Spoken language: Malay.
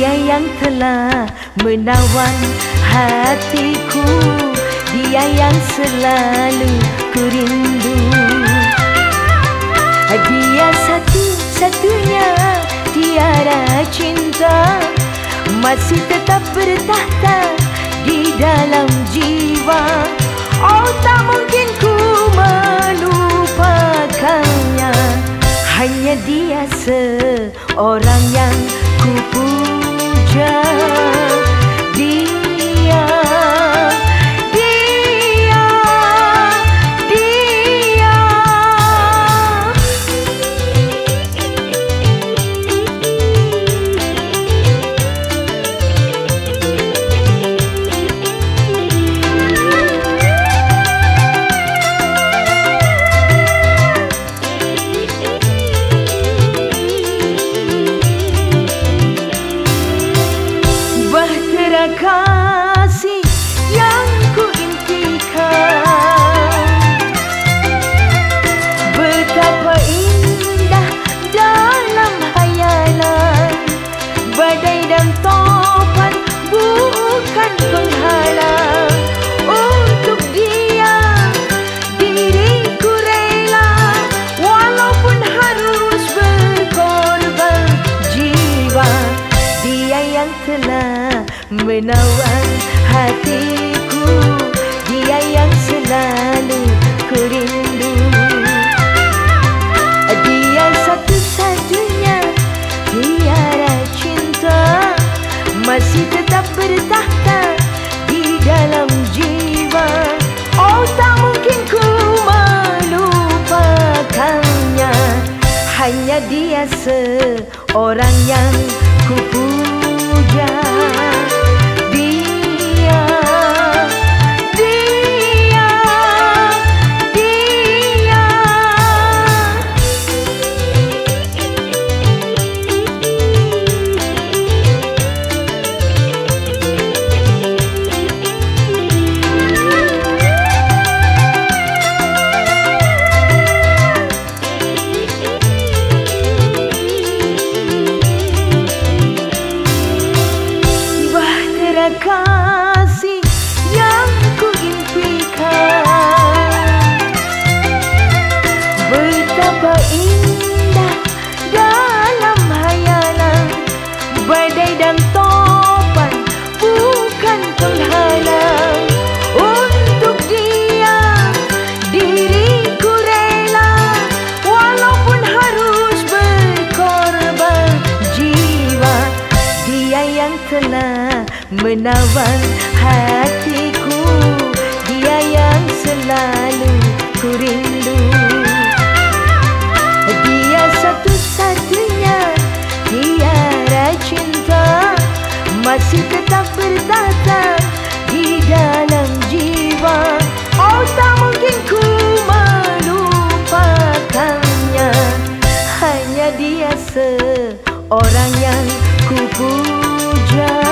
Dia yang telah Menawan hatiku Dia yang selalu ku rindu. Dia satu-satunya Tiada cinta. Masih tetap bertahta di dalam jiwa. Oh tak mungkin ku melupakannya. Hanya dia seorang yang ku puja menawan hatiku. Dia yang selalu ku rindu. Dia satu-satunya tiada cinta. Masih tetap bertahta di dalam jiwa. Oh tak mungkin ku melupakannya. Hanya dia seorang yang ku puja come. Telah menawan hatiku. Dia yang selalu ku rindu. Dia satu-satunya tiada cinta. Masih tetap bertata di dalam jiwa. Oh tak mungkin ku melupakannya. Hanya dia seorang yang ku puja Yeah.